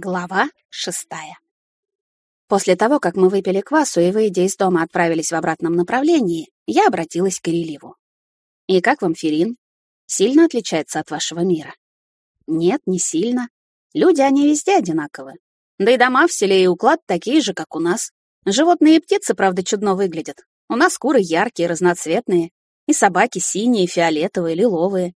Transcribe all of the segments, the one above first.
Глава шестая. После того, как мы выпили квасу и, выйдя из дома, отправились в обратном направлении, я обратилась к Иреливу. «И как вам Ферин? Сильно отличается от вашего мира?» «Нет, не сильно. Люди, они везде одинаковы. Да и дома в селе и уклад такие же, как у нас. Животные и птицы, правда, чудно выглядят. У нас куры яркие, разноцветные, и собаки синие, фиолетовые, лиловые.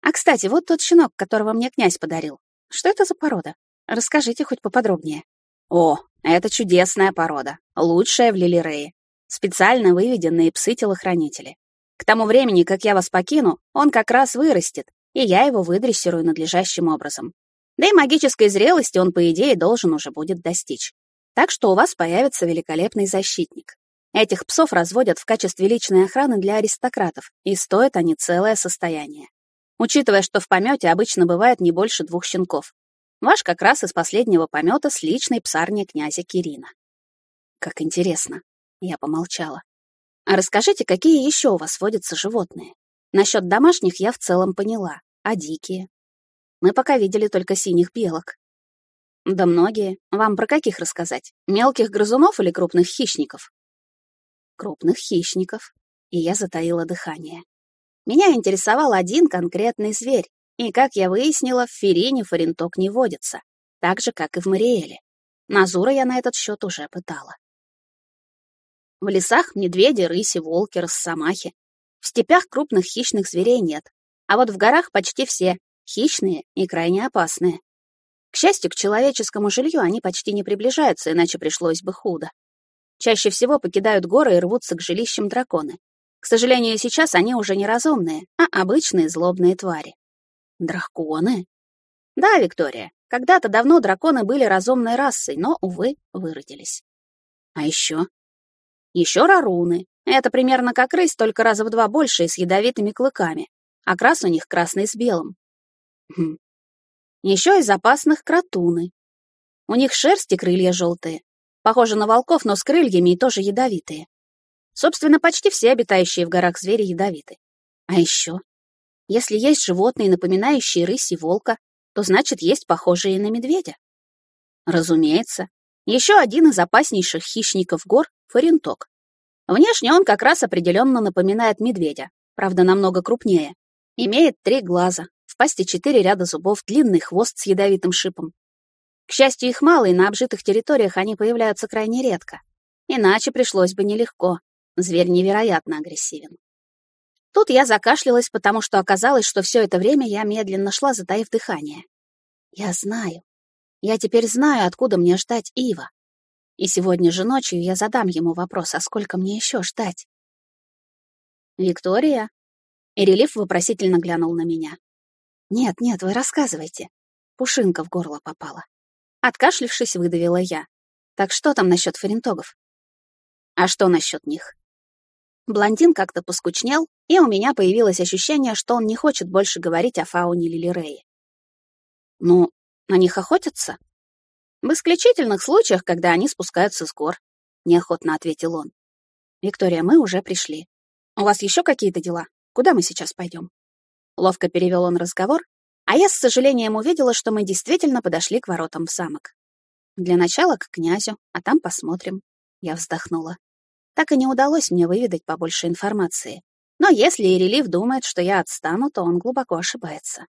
А, кстати, вот тот щенок, которого мне князь подарил. Что это за порода?» Расскажите хоть поподробнее. О, это чудесная порода, лучшая в Лилирее. Специально выведенные псы-телохранители. К тому времени, как я вас покину, он как раз вырастет, и я его выдрессирую надлежащим образом. Да и магической зрелости он, по идее, должен уже будет достичь. Так что у вас появится великолепный защитник. Этих псов разводят в качестве личной охраны для аристократов, и стоят они целое состояние. Учитывая, что в помете обычно бывает не больше двух щенков, Ваш как раз из последнего помета с личной псарни князя Кирина. Как интересно. Я помолчала. А расскажите, какие еще у вас водятся животные? Насчет домашних я в целом поняла, а дикие? Мы пока видели только синих белок. Да многие. Вам про каких рассказать? Мелких грызунов или крупных хищников? Крупных хищников. И я затаила дыхание. Меня интересовал один конкретный зверь, и, как я выяснила, в Ферине фаренток не водится, так же, как и в Мариэле. Назура я на этот счет уже пытала. В лесах медведи, рыси, волки, росомахи. В степях крупных хищных зверей нет, а вот в горах почти все хищные и крайне опасные. К счастью, к человеческому жилью они почти не приближаются, иначе пришлось бы худо. Чаще всего покидают горы и рвутся к жилищам драконы. К сожалению, сейчас они уже не разумные, а обычные злобные твари. Драконы? Да, Виктория, когда-то давно драконы были разумной расой, но, увы, выродились. А еще? Еще раруны. Это примерно как рысь, только раза в два больше и с ядовитыми клыками. Окрас у них красный с белым. Хм. Еще из опасных кротуны. У них шерсть и крылья желтые. Похожи на волков, но с крыльями и тоже ядовитые. Собственно, почти все обитающие в горах звери ядовиты. А еще если есть животные, напоминающие рысь и волка, то значит есть похожие на медведя. Разумеется. Еще один из опаснейших хищников гор — фаренток. Внешне он как раз определенно напоминает медведя, правда, намного крупнее. Имеет три глаза, в пасти четыре ряда зубов, длинный хвост с ядовитым шипом. К счастью, их мало, и на обжитых территориях они появляются крайне редко. Иначе пришлось бы нелегко. Зверь невероятно агрессивен. Тут я закашлялась, потому что оказалось, что все это время я медленно шла, затаив дыхание. Я знаю. Я теперь знаю, откуда мне ждать Ива. И сегодня же ночью я задам ему вопрос, а сколько мне еще ждать? «Виктория?» И релиф вопросительно глянул на меня. «Нет, нет, вы рассказывайте». Пушинка в горло попала. Откашлившись, выдавила я. «Так что там насчет фарентогов?» «А что насчет них?» Блондин как-то поскучнел, и у меня появилось ощущение, что он не хочет больше говорить о фауне Лилиреи. «Ну, на них охотятся?» «В исключительных случаях, когда они спускаются с гор», — неохотно ответил он. «Виктория, мы уже пришли. У вас еще какие-то дела? Куда мы сейчас пойдем?» Ловко перевел он разговор, а я с сожалением увидела, что мы действительно подошли к воротам в замок. Для начала к князю, а там посмотрим. Я вздохнула. Так и не удалось мне выведать побольше информации. Но если Ирелив думает, что я отстану, то он глубоко ошибается.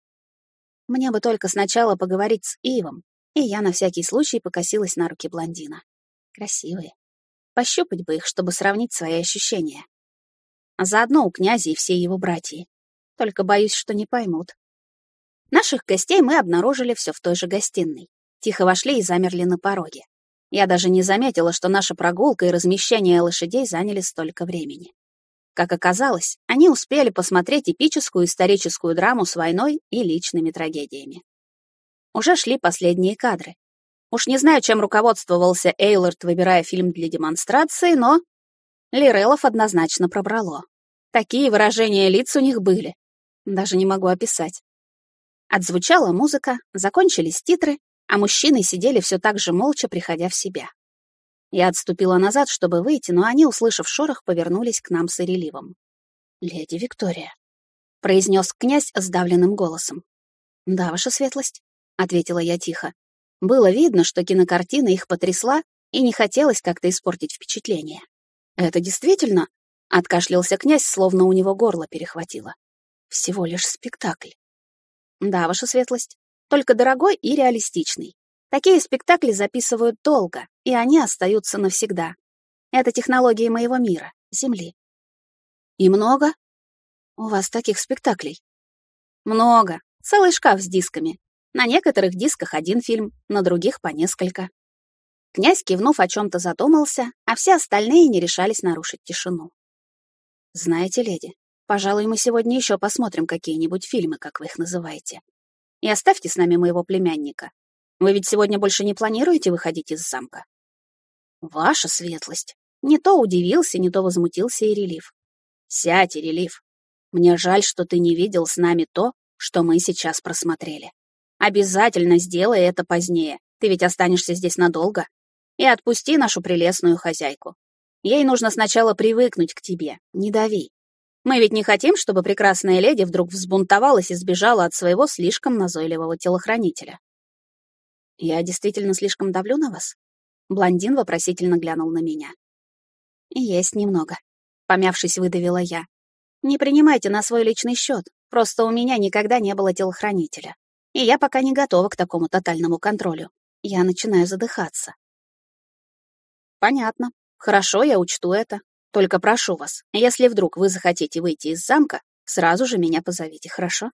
Мне бы только сначала поговорить с Ивом, и я на всякий случай покосилась на руки блондина. Красивые. Пощупать бы их, чтобы сравнить свои ощущения. А заодно у князя и все его братья. Только боюсь, что не поймут. Наших гостей мы обнаружили все в той же гостиной. Тихо вошли и замерли на пороге. Я даже не заметила, что наша прогулка и размещение лошадей заняли столько времени. Как оказалось, они успели посмотреть эпическую историческую драму с войной и личными трагедиями. Уже шли последние кадры. Уж не знаю, чем руководствовался Эйлорд, выбирая фильм для демонстрации, но Лирелов однозначно пробрало. Такие выражения лиц у них были. Даже не могу описать. Отзвучала музыка, закончились титры, а мужчины сидели все так же молча, приходя в себя. Я отступила назад, чтобы выйти, но они, услышав шорох, повернулись к нам с Иреливом. «Леди Виктория», — произнес князь сдавленным голосом. «Да, ваша светлость», — ответила я тихо. Было видно, что кинокартина их потрясла, и не хотелось как-то испортить впечатление. «Это действительно?» — откашлялся князь, словно у него горло перехватило. «Всего лишь спектакль». «Да, ваша светлость, только дорогой и реалистичный. Такие спектакли записывают долго, и они остаются навсегда. Это технологии моего мира, Земли. И много? У вас таких спектаклей? Много. Целый шкаф с дисками. На некоторых дисках один фильм, на других по несколько. Князь, кивнув, о чем-то задумался, а все остальные не решались нарушить тишину. «Знаете, леди, пожалуй, мы сегодня еще посмотрим какие-нибудь фильмы, как вы их называете. И оставьте с нами моего племянника. Вы ведь сегодня больше не планируете выходить из замка?» «Ваша светлость!» Не то удивился, не то возмутился и релиф. «Сядь, релиф. Мне жаль, что ты не видел с нами то, что мы сейчас просмотрели. Обязательно сделай это позднее. Ты ведь останешься здесь надолго. И отпусти нашу прелестную хозяйку. Ей нужно сначала привыкнуть к тебе. Не дави. Мы ведь не хотим, чтобы прекрасная леди вдруг взбунтовалась и сбежала от своего слишком назойливого телохранителя. Я действительно слишком давлю на вас? Блондин вопросительно глянул на меня. Есть немного. Помявшись, выдавила я. Не принимайте на свой личный счет. Просто у меня никогда не было телохранителя. И я пока не готова к такому тотальному контролю. Я начинаю задыхаться. Понятно. Хорошо, я учту это. Только прошу вас, если вдруг вы захотите выйти из замка, сразу же меня позовите, хорошо?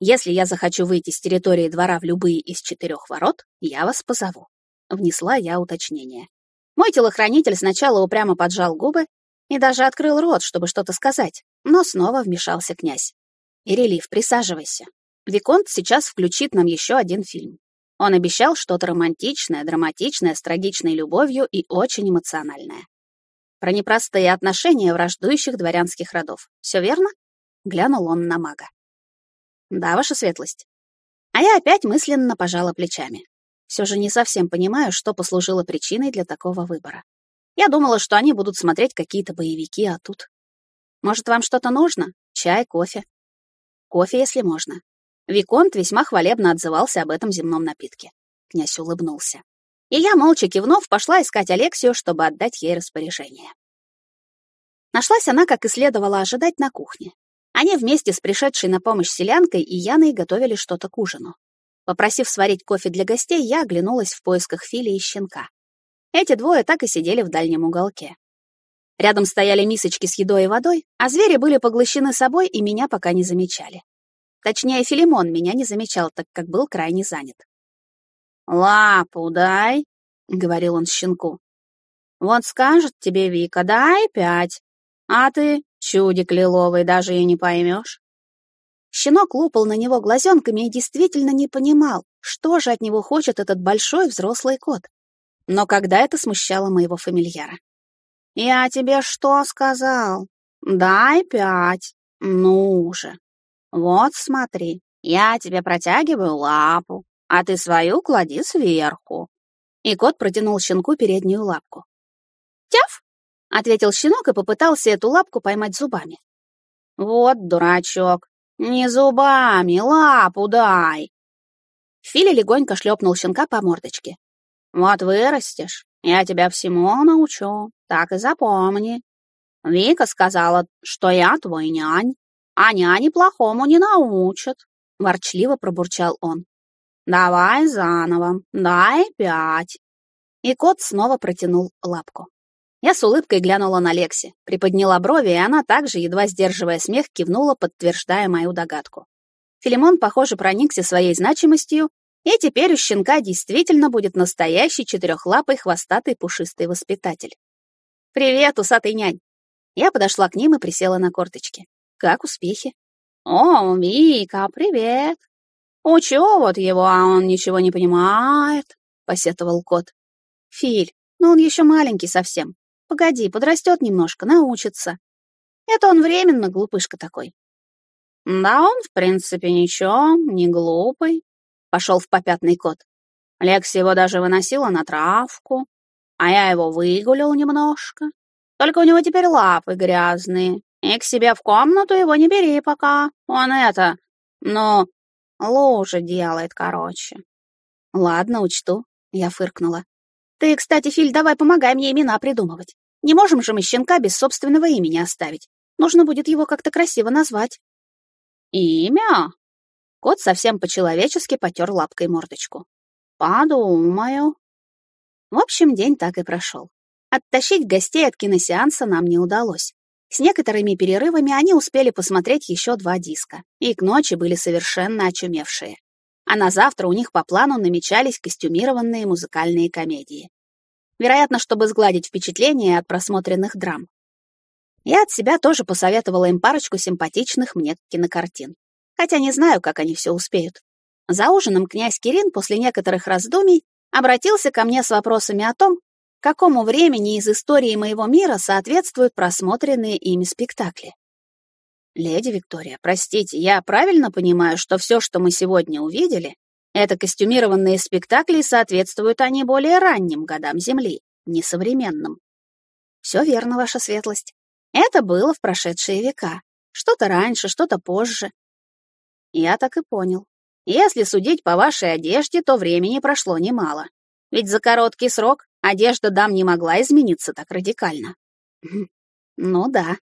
Если я захочу выйти с территории двора в любые из четырех ворот, я вас позову. Внесла я уточнение. Мой телохранитель сначала упрямо поджал губы и даже открыл рот, чтобы что-то сказать, но снова вмешался князь. «Ирелив, присаживайся. Виконт сейчас включит нам еще один фильм. Он обещал что-то романтичное, драматичное, с трагичной любовью и очень эмоциональное. Про непростые отношения враждующих дворянских родов. Все верно?» Глянул он на мага. «Да, ваша светлость». А я опять мысленно пожала плечами. Все же не совсем понимаю, что послужило причиной для такого выбора. Я думала, что они будут смотреть какие-то боевики, а тут... Может, вам что-то нужно? Чай, кофе? Кофе, если можно. Виконт весьма хвалебно отзывался об этом земном напитке. Князь улыбнулся. И я, молча кивнув, пошла искать Алексию, чтобы отдать ей распоряжение. Нашлась она, как и следовало ожидать, на кухне. Они вместе с пришедшей на помощь селянкой и Яной готовили что-то к ужину. Попросив сварить кофе для гостей, я оглянулась в поисках Фили и щенка. Эти двое так и сидели в дальнем уголке. Рядом стояли мисочки с едой и водой, а звери были поглощены собой и меня пока не замечали. Точнее, Филимон меня не замечал, так как был крайне занят. «Лапу дай», — говорил он щенку. «Вот скажет тебе Вика, дай пять, а ты, чудик лиловый, даже и не поймешь. Щенок лупал на него глазенками и действительно не понимал, что же от него хочет этот большой взрослый кот. Но когда это смущало моего фамильяра? «Я тебе что сказал? Дай пять. Ну же. Вот смотри, я тебе протягиваю лапу, а ты свою клади сверху». И кот протянул щенку переднюю лапку. «Тяф!» — ответил щенок и попытался эту лапку поймать зубами. «Вот дурачок, «Не зубами, лапу дай!» Филя легонько шлепнул щенка по мордочке. «Вот вырастешь, я тебя всему научу, так и запомни. Вика сказала, что я твой нянь, а няни плохому не научат», — ворчливо пробурчал он. «Давай заново, дай пять». И кот снова протянул лапку. Я с улыбкой глянула на Лекси, приподняла брови, и она также, едва сдерживая смех, кивнула, подтверждая мою догадку. Филимон, похоже, проникся своей значимостью, и теперь у щенка действительно будет настоящий четырехлапый хвостатый пушистый воспитатель. «Привет, усатый нянь!» Я подошла к ним и присела на корточки. «Как успехи?» «О, Вика, привет!» «Учу вот его, а он ничего не понимает», — посетовал кот. «Филь, но он еще маленький совсем. Погоди, подрастет немножко, научится. Это он временно глупышка такой. Да он, в принципе, ничего, не глупый. Пошел в попятный кот. Лекси его даже выносила на травку, а я его выгулил немножко. Только у него теперь лапы грязные, и к себе в комнату его не бери пока. Он это, ну, лужи делает, короче. Ладно, учту, я фыркнула. Ты, кстати, Филь, давай помогай мне имена придумывать. Не можем же мы щенка без собственного имени оставить. Нужно будет его как-то красиво назвать. Имя? Кот совсем по-человечески потер лапкой мордочку. Подумаю. В общем, день так и прошел. Оттащить гостей от киносеанса нам не удалось. С некоторыми перерывами они успели посмотреть еще два диска, и к ночи были совершенно очумевшие. А на завтра у них по плану намечались костюмированные музыкальные комедии. Вероятно, чтобы сгладить впечатление от просмотренных драм. Я от себя тоже посоветовала им парочку симпатичных мне кинокартин. Хотя не знаю, как они все успеют. За ужином князь Кирин после некоторых раздумий обратился ко мне с вопросами о том, какому времени из истории моего мира соответствуют просмотренные ими спектакли. «Леди Виктория, простите, я правильно понимаю, что все, что мы сегодня увидели, это костюмированные спектакли, и соответствуют они более ранним годам Земли, не современным?» «Все верно, ваша светлость. Это было в прошедшие века. Что-то раньше, что-то позже». Я так и понял. Если судить по вашей одежде, то времени прошло немало. Ведь за короткий срок одежда дам не могла измениться так радикально. Ну да.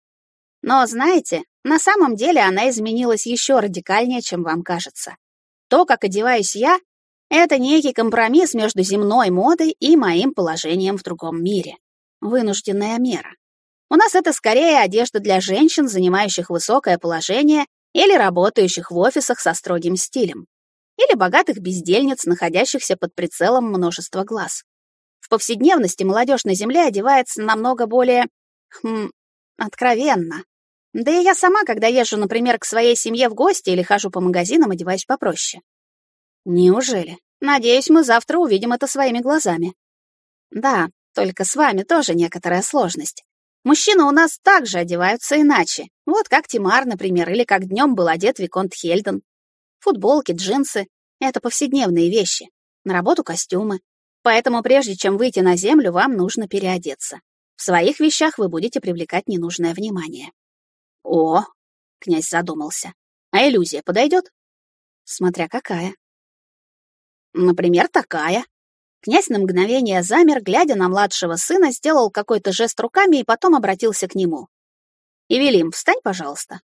Но знаете, на самом деле она изменилась еще радикальнее, чем вам кажется. То, как одеваюсь я, это некий компромисс между земной модой и моим положением в другом мире. Вынужденная мера. У нас это скорее одежда для женщин, занимающих высокое положение или работающих в офисах со строгим стилем, или богатых бездельниц, находящихся под прицелом множества глаз. Повседневности молодежь на Земле одевается намного более... Хм, откровенно. Да и я сама, когда езжу, например, к своей семье в гости или хожу по магазинам, одеваюсь попроще. Неужели? Надеюсь, мы завтра увидим это своими глазами. Да, только с вами тоже некоторая сложность. Мужчины у нас также одеваются иначе. Вот как Тимар, например, или как днем был одет Виконт Хельден. Футболки, джинсы — это повседневные вещи. На работу костюмы. Поэтому прежде чем выйти на землю, вам нужно переодеться. В своих вещах вы будете привлекать ненужное внимание. О, князь задумался. А иллюзия подойдет? Смотря какая. Например, такая. Князь на мгновение замер, глядя на младшего сына, сделал какой-то жест руками и потом обратился к нему. «Эвелим, встань, пожалуйста».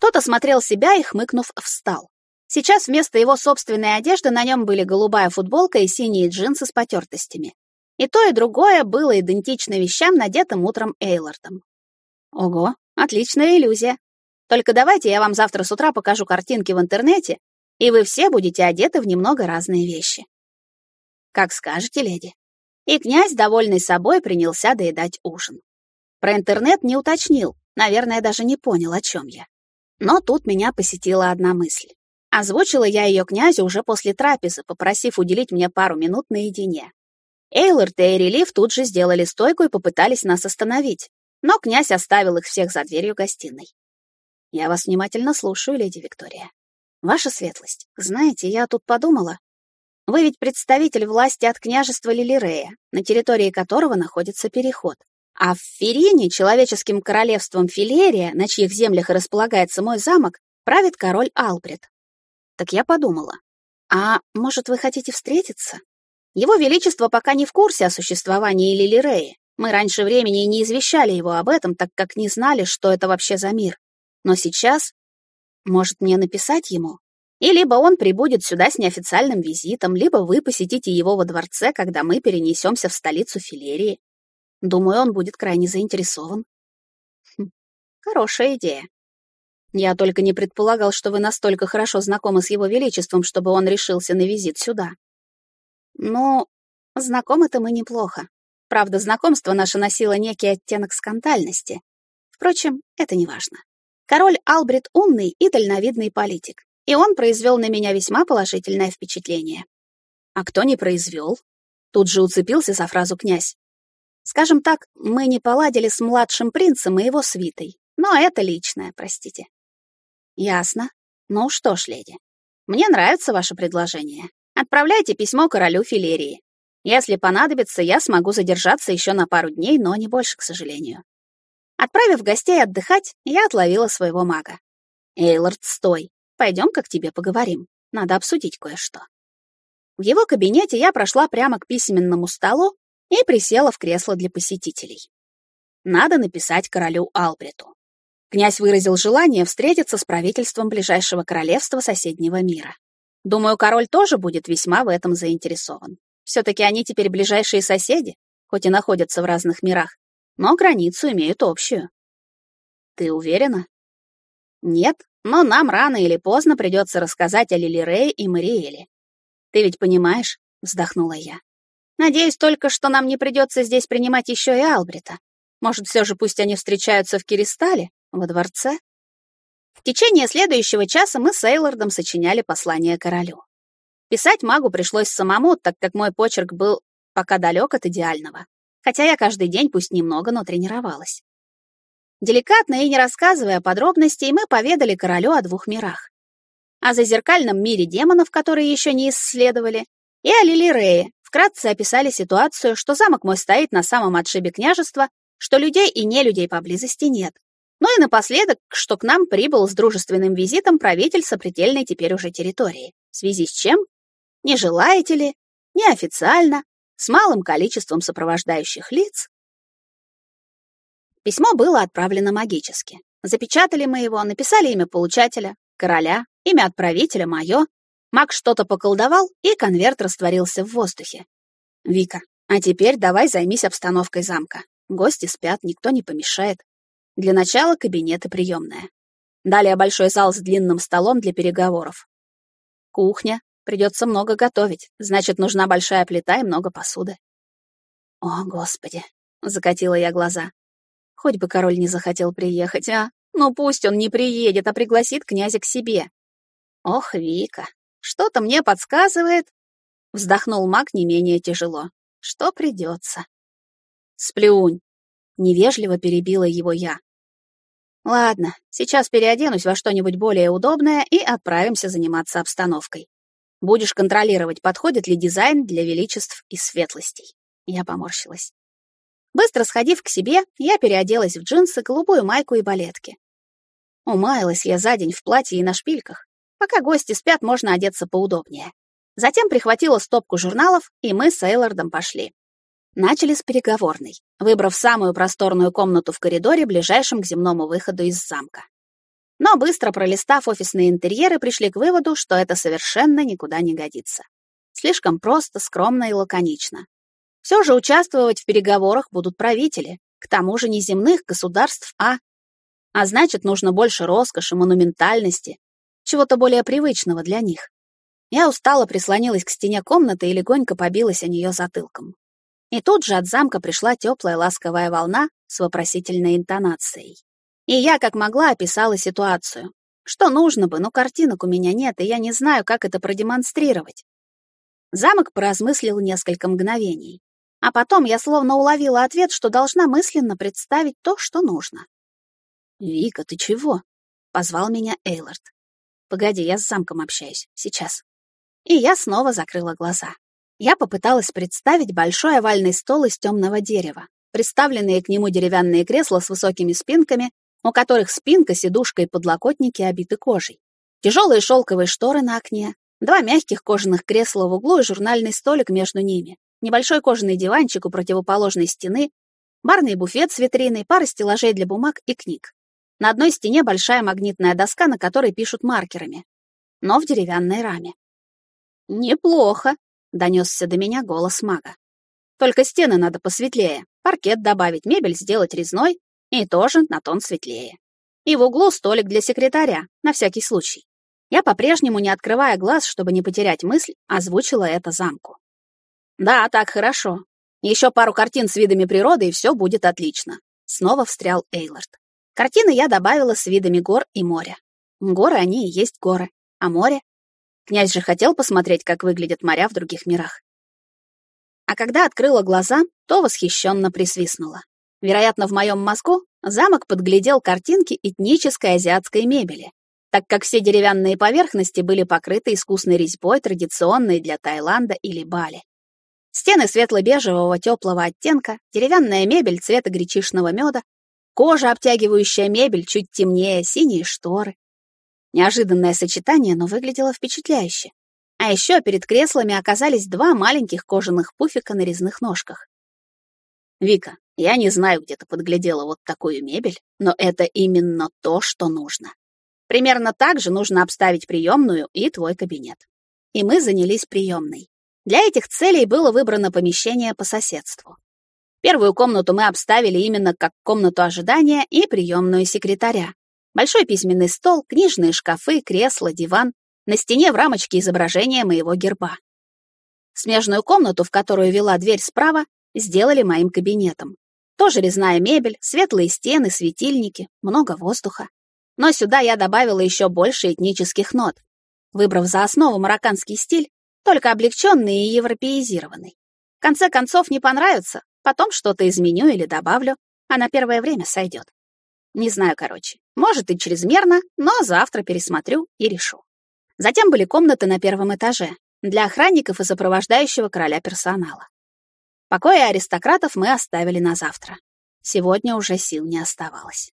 Тот осмотрел себя и, хмыкнув, встал. Сейчас вместо его собственной одежды на нем были голубая футболка и синие джинсы с потертостями. И то, и другое было идентично вещам, надетым утром Эйлордом. Ого, отличная иллюзия. Только давайте я вам завтра с утра покажу картинки в интернете, и вы все будете одеты в немного разные вещи. Как скажете, леди. И князь, довольный собой, принялся доедать ужин. Про интернет не уточнил, наверное, даже не понял, о чем я. Но тут меня посетила одна мысль. Озвучила я ее князю уже после трапезы, попросив уделить мне пару минут наедине. Эйлорд и Эрелив тут же сделали стойку и попытались нас остановить, но князь оставил их всех за дверью гостиной. «Я вас внимательно слушаю, леди Виктория. Ваша светлость, знаете, я тут подумала. Вы ведь представитель власти от княжества Лилирея, на территории которого находится переход. А в Ферине, человеческим королевством Филерия, на чьих землях и располагается мой замок, правит король Албрет. Так я подумала, а может, вы хотите встретиться? Его Величество пока не в курсе о существовании Лилирея. Мы раньше времени не извещали его об этом, так как не знали, что это вообще за мир. Но сейчас... Может, мне написать ему? И либо он прибудет сюда с неофициальным визитом, либо вы посетите его во дворце, когда мы перенесемся в столицу Филерии. Думаю, он будет крайне заинтересован. Хм, хорошая идея. Я только не предполагал, что вы настолько хорошо знакомы с его величеством, чтобы он решился на визит сюда. Ну, знакомы-то мы неплохо. Правда, знакомство наше носило некий оттенок скандальности. Впрочем, это не важно. Король Албрит умный и дальновидный политик, и он произвел на меня весьма положительное впечатление. А кто не произвел? Тут же уцепился за фразу князь. Скажем так, мы не поладили с младшим принцем и его свитой, но это личное, простите. Ясно. Ну что ж, леди, мне нравится ваше предложение. Отправляйте письмо королю Филерии. Если понадобится, я смогу задержаться еще на пару дней, но не больше, к сожалению. Отправив гостей отдыхать, я отловила своего мага. Эйлорд, стой. Пойдем-ка к тебе поговорим. Надо обсудить кое-что. В его кабинете я прошла прямо к письменному столу и присела в кресло для посетителей. Надо написать королю Албрету. Князь выразил желание встретиться с правительством ближайшего королевства соседнего мира. Думаю, король тоже будет весьма в этом заинтересован. Все-таки они теперь ближайшие соседи, хоть и находятся в разных мирах, но границу имеют общую. Ты уверена? Нет, но нам рано или поздно придется рассказать о Лилирее и Мариэле. Ты ведь понимаешь, вздохнула я. Надеюсь только, что нам не придется здесь принимать еще и Албрита. Может, все же пусть они встречаются в Киристале, во дворце? В течение следующего часа мы с Эйлордом сочиняли послание королю. Писать магу пришлось самому, так как мой почерк был пока далек от идеального. Хотя я каждый день, пусть немного, но тренировалась. Деликатно и не рассказывая подробностей, мы поведали королю о двух мирах. О зазеркальном мире демонов, которые еще не исследовали, и о Лилирее. Вкратце описали ситуацию, что замок мой стоит на самом отшибе княжества, что людей и нелюдей поблизости нет, ну и напоследок, что к нам прибыл с дружественным визитом правитель сопредельной теперь уже территории. В связи с чем? Не желаете ли? Неофициально, с малым количеством сопровождающих лиц. Письмо было отправлено магически. Запечатали мы его, написали имя получателя, короля, имя отправителя мое. Маг что-то поколдовал, и конверт растворился в воздухе. «Вика, а теперь давай займись обстановкой замка. Гости спят, никто не помешает. Для начала кабинет и приемная. Далее большой зал с длинным столом для переговоров. Кухня. Придется много готовить, значит, нужна большая плита и много посуды. О, Господи, закатила я глаза. Хоть бы король не захотел приехать, а? Ну пусть он не приедет, а пригласит князя к себе. Ох, Вика, что-то мне подсказывает. Вздохнул маг не менее тяжело. Что придется. Сплюнь. Невежливо перебила его я. Ладно, сейчас переоденусь во что-нибудь более удобное и отправимся заниматься обстановкой. Будешь контролировать, подходит ли дизайн для величеств и светлостей. Я поморщилась. Быстро сходив к себе, я переоделась в джинсы, голубую майку и балетки. Умаялась я за день в платье и на шпильках. Пока гости спят, можно одеться поудобнее. Затем прихватила стопку журналов, и мы с Эйлордом пошли. Начали с переговорной, выбрав самую просторную комнату в коридоре, ближайшем к земному выходу из замка. Но быстро пролистав офисные интерьеры, пришли к выводу, что это совершенно никуда не годится. Слишком просто, скромно и лаконично. Все же участвовать в переговорах будут правители, к тому же не земных государств, а... А значит, нужно больше роскоши, монументальности, чего-то более привычного для них. Я устало прислонилась к стене комнаты и легонько побилась о нее затылком. И тут же от замка пришла теплая ласковая волна с вопросительной интонацией. И я как могла описала ситуацию. Что нужно бы, но картинок у меня нет, и я не знаю, как это продемонстрировать. Замок поразмыслил несколько мгновений. А потом я словно уловила ответ, что должна мысленно представить то, что нужно. «Вика, ты чего?» — позвал меня Эйлорд. «Погоди, я с замком общаюсь. Сейчас». И я снова закрыла глаза. Я попыталась представить большой овальный стол из темного дерева, приставленные к нему деревянные кресла с высокими спинками, у которых спинка, сидушка и подлокотники обиты кожей. Тяжелые шелковые шторы на окне, два мягких кожаных кресла в углу и журнальный столик между ними, небольшой кожаный диванчик у противоположной стены, барный буфет с витриной, пара стеллажей для бумаг и книг. На одной стене большая магнитная доска, на которой пишут маркерами, но в деревянной раме. «Неплохо», — донесся до меня голос мага. «Только стены надо посветлее, паркет добавить, мебель сделать резной и тоже на тон светлее. И в углу столик для секретаря, на всякий случай». Я по-прежнему, не открывая глаз, чтобы не потерять мысль, озвучила это замку. «Да, так хорошо. Еще пару картин с видами природы, и все будет отлично», — снова встрял Эйлорд. Картины я добавила с видами гор и моря. Горы они и есть горы, а море Князь же хотел посмотреть, как выглядят моря в других мирах. А когда открыла глаза, то восхищенно присвистнула. Вероятно, в моем мозгу замок подглядел картинки этнической азиатской мебели, так как все деревянные поверхности были покрыты искусной резьбой, традиционной для Таиланда или Бали. Стены светло-бежевого теплого оттенка, деревянная мебель цвета гречишного меда, кожа, обтягивающая мебель, чуть темнее, синие шторы, Неожиданное сочетание, но выглядело впечатляюще. А еще перед креслами оказались два маленьких кожаных пуфика на резных ножках. «Вика, я не знаю, где ты подглядела вот такую мебель, но это именно то, что нужно. Примерно так же нужно обставить приемную и твой кабинет». И мы занялись приемной. Для этих целей было выбрано помещение по соседству. Первую комнату мы обставили именно как комнату ожидания и приемную секретаря. Большой письменный стол, книжные шкафы, кресло, диван, на стене в рамочке изображение моего герба. Смежную комнату, в которую вела дверь справа, сделали моим кабинетом. Тоже резная мебель, светлые стены, светильники, много воздуха. Но сюда я добавила еще больше этнических нот, выбрав за основу марокканский стиль, только облегченный и европеизированный. В конце концов, не понравится, потом что-то изменю или добавлю, а на первое время сойдет. Не знаю, короче. Может и чрезмерно, но завтра пересмотрю и решу. Затем были комнаты на первом этаже для охранников и сопровождающего короля персонала. Покои аристократов мы оставили на завтра. Сегодня уже сил не оставалось.